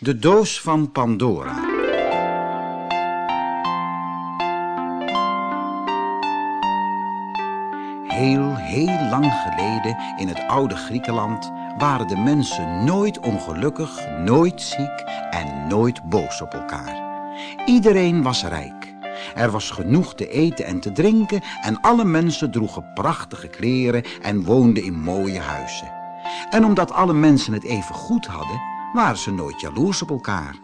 De doos van Pandora. Heel, heel lang geleden in het oude Griekenland waren de mensen nooit ongelukkig, nooit ziek en nooit boos op elkaar. Iedereen was rijk. Er was genoeg te eten en te drinken en alle mensen droegen prachtige kleren en woonden in mooie huizen. En omdat alle mensen het even goed hadden, waren ze nooit jaloers op elkaar.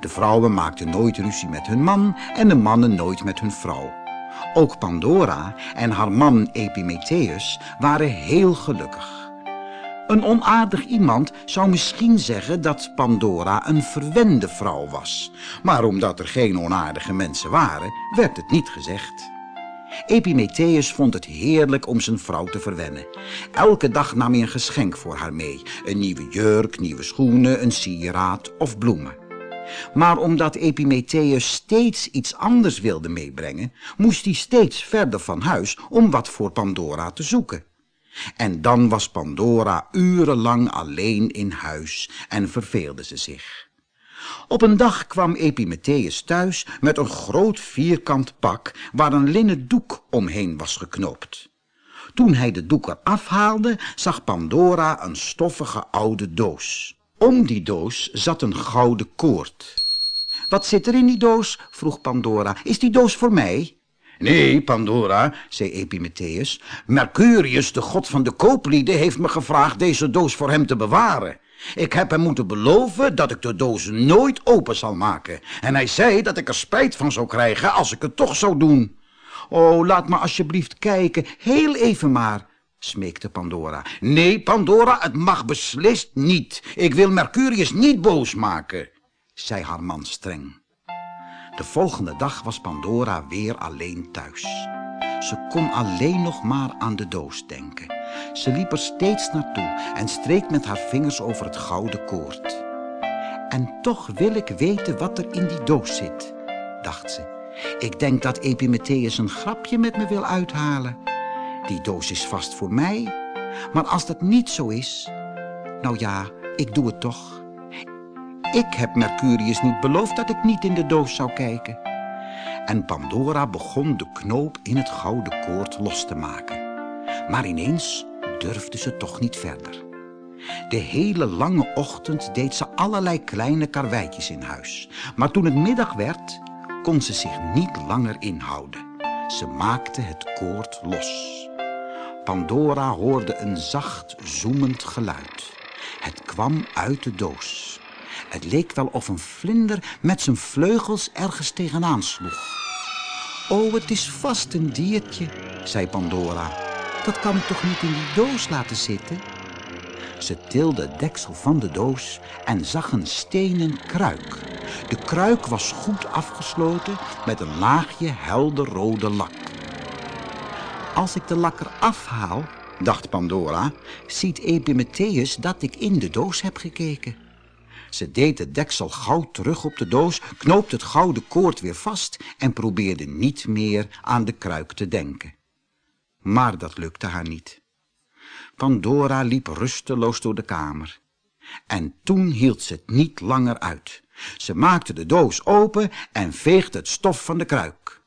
De vrouwen maakten nooit ruzie met hun man en de mannen nooit met hun vrouw. Ook Pandora en haar man Epimetheus waren heel gelukkig. Een onaardig iemand zou misschien zeggen dat Pandora een verwende vrouw was. Maar omdat er geen onaardige mensen waren, werd het niet gezegd. Epimetheus vond het heerlijk om zijn vrouw te verwennen. Elke dag nam hij een geschenk voor haar mee. Een nieuwe jurk, nieuwe schoenen, een sieraad of bloemen. Maar omdat Epimetheus steeds iets anders wilde meebrengen, moest hij steeds verder van huis om wat voor Pandora te zoeken. En dan was Pandora urenlang alleen in huis en verveelde ze zich. Op een dag kwam Epimetheus thuis met een groot vierkant pak waar een linnen doek omheen was geknoopt. Toen hij de doek eraf haalde, zag Pandora een stoffige oude doos. Om die doos zat een gouden koord. Wat zit er in die doos? vroeg Pandora. Is die doos voor mij? Nee, Pandora, zei Epimetheus. Mercurius, de god van de kooplieden, heeft me gevraagd deze doos voor hem te bewaren. Ik heb hem moeten beloven dat ik de doos nooit open zal maken. En hij zei dat ik er spijt van zou krijgen als ik het toch zou doen. Oh, laat me alsjeblieft kijken, heel even maar, smeekte Pandora. Nee, Pandora, het mag beslist niet. Ik wil Mercurius niet boos maken, zei haar man streng. De volgende dag was Pandora weer alleen thuis. Ze kon alleen nog maar aan de doos denken. Ze liep er steeds naartoe en streek met haar vingers over het gouden koord. En toch wil ik weten wat er in die doos zit, dacht ze. Ik denk dat Epimetheus een grapje met me wil uithalen. Die doos is vast voor mij. Maar als dat niet zo is, nou ja, ik doe het toch. Ik heb Mercurius niet beloofd dat ik niet in de doos zou kijken. En Pandora begon de knoop in het gouden koord los te maken. Maar ineens durfde ze toch niet verder. De hele lange ochtend deed ze allerlei kleine karweitjes in huis. Maar toen het middag werd, kon ze zich niet langer inhouden. Ze maakte het koord los. Pandora hoorde een zacht, zoemend geluid. Het kwam uit de doos. Het leek wel of een vlinder met zijn vleugels ergens tegenaan sloeg. Oh, het is vast een diertje, zei Pandora. Dat kan ik toch niet in die doos laten zitten? Ze tilde het deksel van de doos en zag een stenen kruik. De kruik was goed afgesloten met een laagje helder rode lak. Als ik de lak eraf haal, dacht Pandora, ziet Epimetheus dat ik in de doos heb gekeken. Ze deed het deksel gauw terug op de doos, knoopte het gouden koord weer vast en probeerde niet meer aan de kruik te denken. Maar dat lukte haar niet. Pandora liep rusteloos door de kamer. En toen hield ze het niet langer uit. Ze maakte de doos open en veegde het stof van de kruik.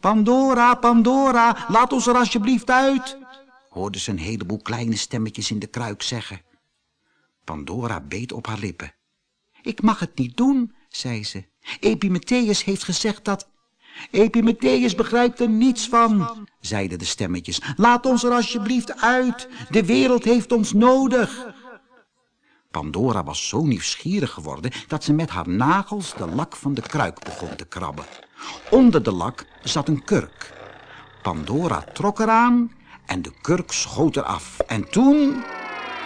Pandora, Pandora, laat ons er alsjeblieft uit, hoorde ze een heleboel kleine stemmetjes in de kruik zeggen. Pandora beet op haar lippen. Ik mag het niet doen, zei ze. Epimetheus heeft gezegd dat... Epimetheus begrijpt er niets van, zeiden de stemmetjes. Laat ons er alsjeblieft uit. De wereld heeft ons nodig. Pandora was zo nieuwsgierig geworden dat ze met haar nagels de lak van de kruik begon te krabben. Onder de lak zat een kurk. Pandora trok eraan en de kurk schoot eraf. En toen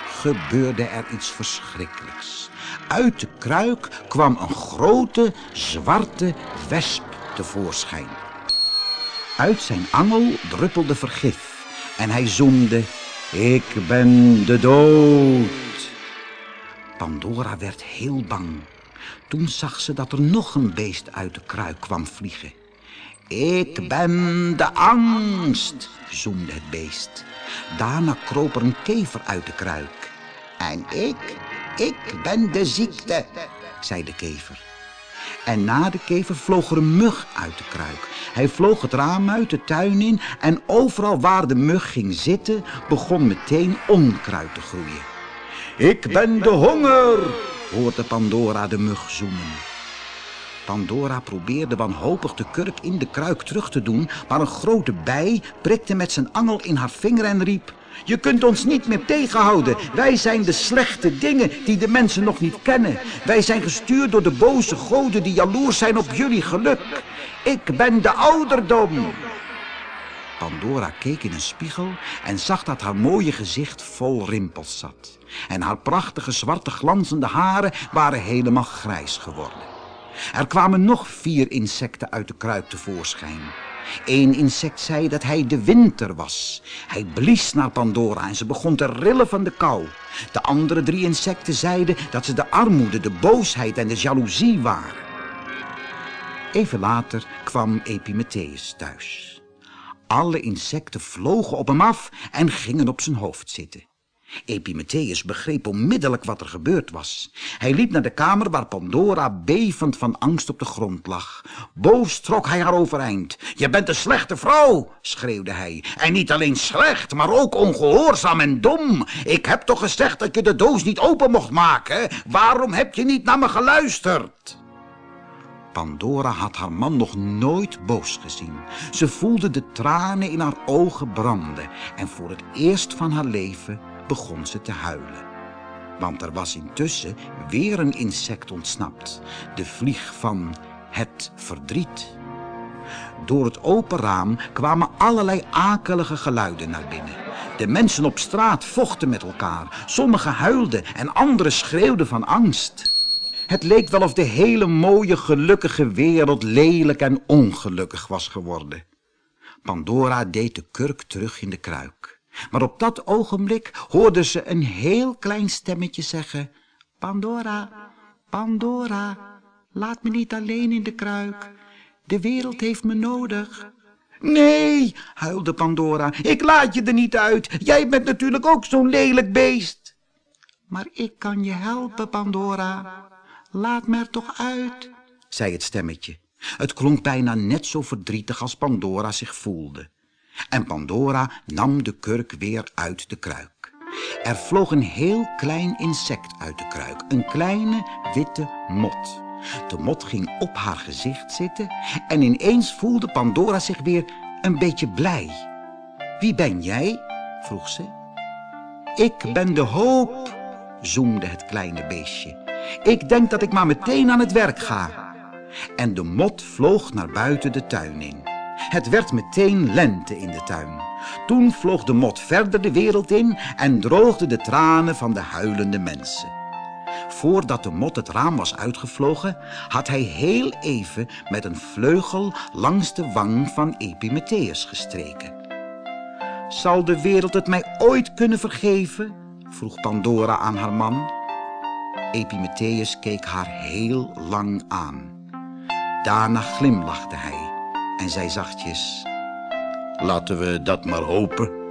gebeurde er iets verschrikkelijks. Uit de kruik kwam een grote zwarte wesp tevoorschijn. Uit zijn angel druppelde vergif en hij zoemde, ik ben de dood. Pandora werd heel bang. Toen zag ze dat er nog een beest uit de kruik kwam vliegen. Ik ben de angst, zoemde het beest. Daarna kroop er een kever uit de kruik. En ik, ik ben de ziekte, zei de kever. En na de kever vloog er een mug uit de kruik. Hij vloog het raam uit de tuin in en overal waar de mug ging zitten begon meteen onkruid te groeien. Ik ben de honger, hoorde Pandora de mug zoemen. Pandora probeerde wanhopig de kurk in de kruik terug te doen, maar een grote bij prikte met zijn angel in haar vinger en riep... Je kunt ons niet meer tegenhouden. Wij zijn de slechte dingen die de mensen nog niet kennen. Wij zijn gestuurd door de boze goden die jaloers zijn op jullie geluk. Ik ben de ouderdom. Pandora keek in een spiegel en zag dat haar mooie gezicht vol rimpels zat. En haar prachtige zwarte glanzende haren waren helemaal grijs geworden. Er kwamen nog vier insecten uit de kruik tevoorschijn. Eén insect zei dat hij de winter was. Hij blies naar Pandora en ze begon te rillen van de kou. De andere drie insecten zeiden dat ze de armoede, de boosheid en de jaloezie waren. Even later kwam Epimetheus thuis. Alle insecten vlogen op hem af en gingen op zijn hoofd zitten. Epimetheus begreep onmiddellijk wat er gebeurd was. Hij liep naar de kamer waar Pandora bevend van angst op de grond lag. Boos trok hij haar overeind. Je bent een slechte vrouw, schreeuwde hij. En niet alleen slecht, maar ook ongehoorzaam en dom. Ik heb toch gezegd dat je de doos niet open mocht maken? Waarom heb je niet naar me geluisterd? Pandora had haar man nog nooit boos gezien. Ze voelde de tranen in haar ogen branden en voor het eerst van haar leven begon ze te huilen. Want er was intussen weer een insect ontsnapt, de vlieg van het verdriet. Door het open raam kwamen allerlei akelige geluiden naar binnen. De mensen op straat vochten met elkaar. Sommigen huilden en anderen schreeuwden van angst. Het leek wel of de hele mooie, gelukkige wereld lelijk en ongelukkig was geworden. Pandora deed de kurk terug in de kruik. Maar op dat ogenblik hoorde ze een heel klein stemmetje zeggen... Pandora, Pandora, laat me niet alleen in de kruik. De wereld heeft me nodig. Nee, huilde Pandora, ik laat je er niet uit. Jij bent natuurlijk ook zo'n lelijk beest. Maar ik kan je helpen, Pandora. Laat me er toch uit, zei het stemmetje. Het klonk bijna net zo verdrietig als Pandora zich voelde. En Pandora nam de kurk weer uit de kruik. Er vloog een heel klein insect uit de kruik, een kleine witte mot. De mot ging op haar gezicht zitten en ineens voelde Pandora zich weer een beetje blij. Wie ben jij? vroeg ze. Ik ben de hoop, zoemde het kleine beestje. Ik denk dat ik maar meteen aan het werk ga. En de mot vloog naar buiten de tuin in. Het werd meteen lente in de tuin. Toen vloog de mot verder de wereld in en droogde de tranen van de huilende mensen. Voordat de mot het raam was uitgevlogen, had hij heel even met een vleugel langs de wang van Epimetheus gestreken. Zal de wereld het mij ooit kunnen vergeven? vroeg Pandora aan haar man. Epimetheus keek haar heel lang aan. Daarna glimlachte hij en zei zachtjes... Laten we dat maar hopen.